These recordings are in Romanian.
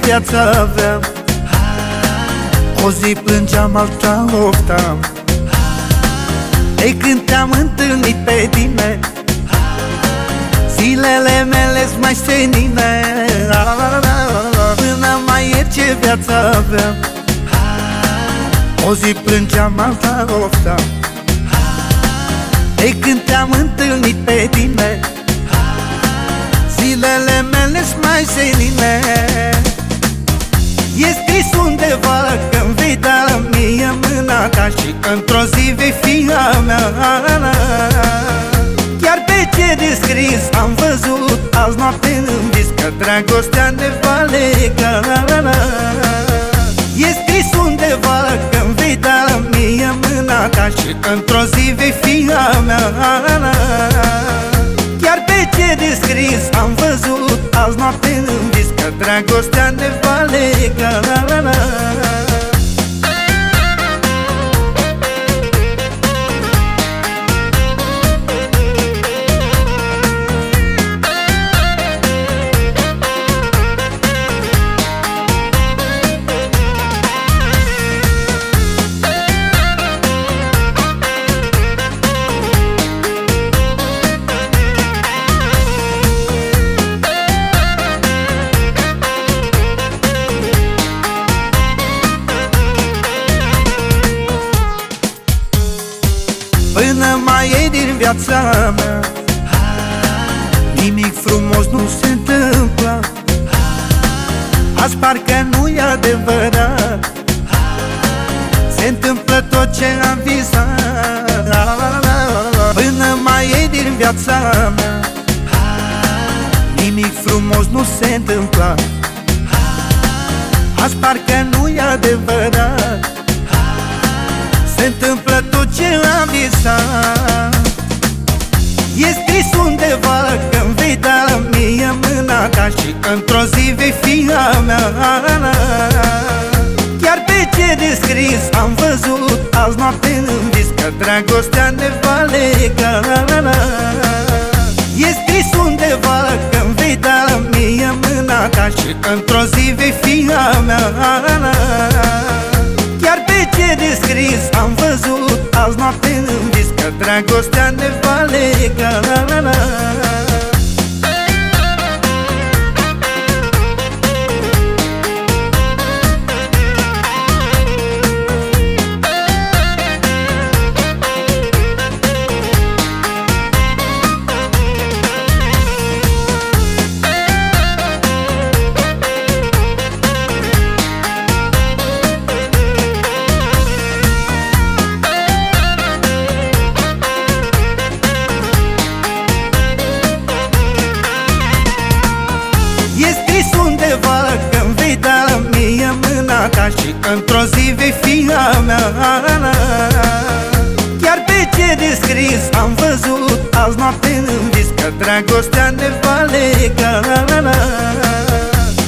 viața aveam. O zi plângeam, alta oftam Ei când te-am întâlnit pe tine. Zilele mele mai senine. Până mai ieri ce viața aveam. O zi plângeam, alta oftam Ei când te-am întâlnit pe tine Zilele mele mai senine E scris undeva că-mi vei da mie mâna ta Și într-o zi vei fi a mea. Chiar pe ce de scris am văzut azi noapte în vis Că dragostea ne va lega Chiar pe ce de scris am văzut azi noapte în vis Că dragostea ne va lega Până mai e din viața mea. Nimic frumos nu se întâmplă. Azi parcă nu e adevărat. Se întâmplă tot ce am visat Până mai e din viața mea. Nimic frumos nu se întâmplă. Azi parcă nu e adevărat. Se întâmplă tot ce am visat E scris undeva că-mi vei da mie mâna ta Și într-o zi vei fi a mea. Chiar pe ce de scris am văzut azi noapte în vis Că dragostea ne va lega. E scris undeva că-mi vei da mie mâna ta Și într-o zi vei fi a mea. Chiar pe ce de scris am văzut azi noapte în vis Că dragostea ne va lega E într-o zi vei fi a mea. Chiar pe ce de scris am văzut azi noapte în vis Că dragostea ne va lega.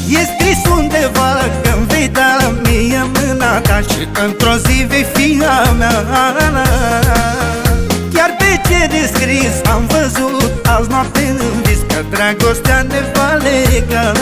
E scris undeva că-mi vei da mie mâna ta Și într-o zi vei fi a mea. Chiar pe ce de scris am văzut azi noapte în vis Că dragostea ne va lega